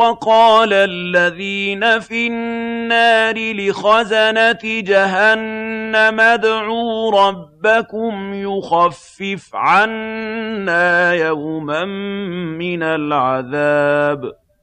وَقَالَ الَّذِينَ فِي النَّارِ لِخَزَنَةِ جَهَنَّمَ ادْعُوا رَبَّكُمْ يُخَفِّفْ عَنَّا يَوْمًا مِّنَ الْعَذَابِ.